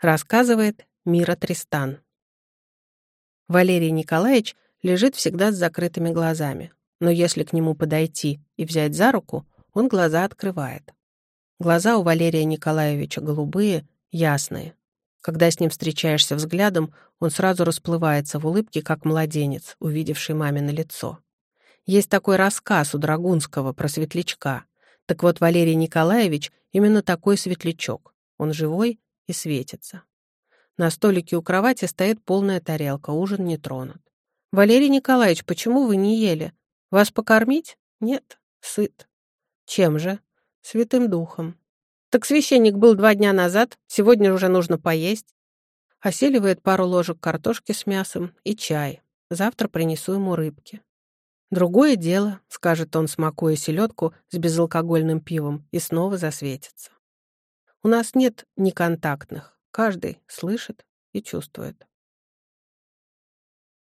Рассказывает Мира Тристан. Валерий Николаевич лежит всегда с закрытыми глазами, но если к нему подойти и взять за руку, он глаза открывает. Глаза у Валерия Николаевича голубые, ясные. Когда с ним встречаешься взглядом, он сразу расплывается в улыбке, как младенец, увидевший мамино лицо. Есть такой рассказ у Драгунского про светлячка. Так вот, Валерий Николаевич именно такой светлячок. Он живой и светится. На столике у кровати стоит полная тарелка, ужин не тронут. «Валерий Николаевич, почему вы не ели? Вас покормить? Нет, сыт. Чем же? Святым духом. Так священник был два дня назад, сегодня уже нужно поесть. Оселивает пару ложек картошки с мясом и чай. Завтра принесу ему рыбки. «Другое дело», — скажет он, смакуя селедку с безалкогольным пивом, и снова засветится. У нас нет неконтактных, каждый слышит и чувствует.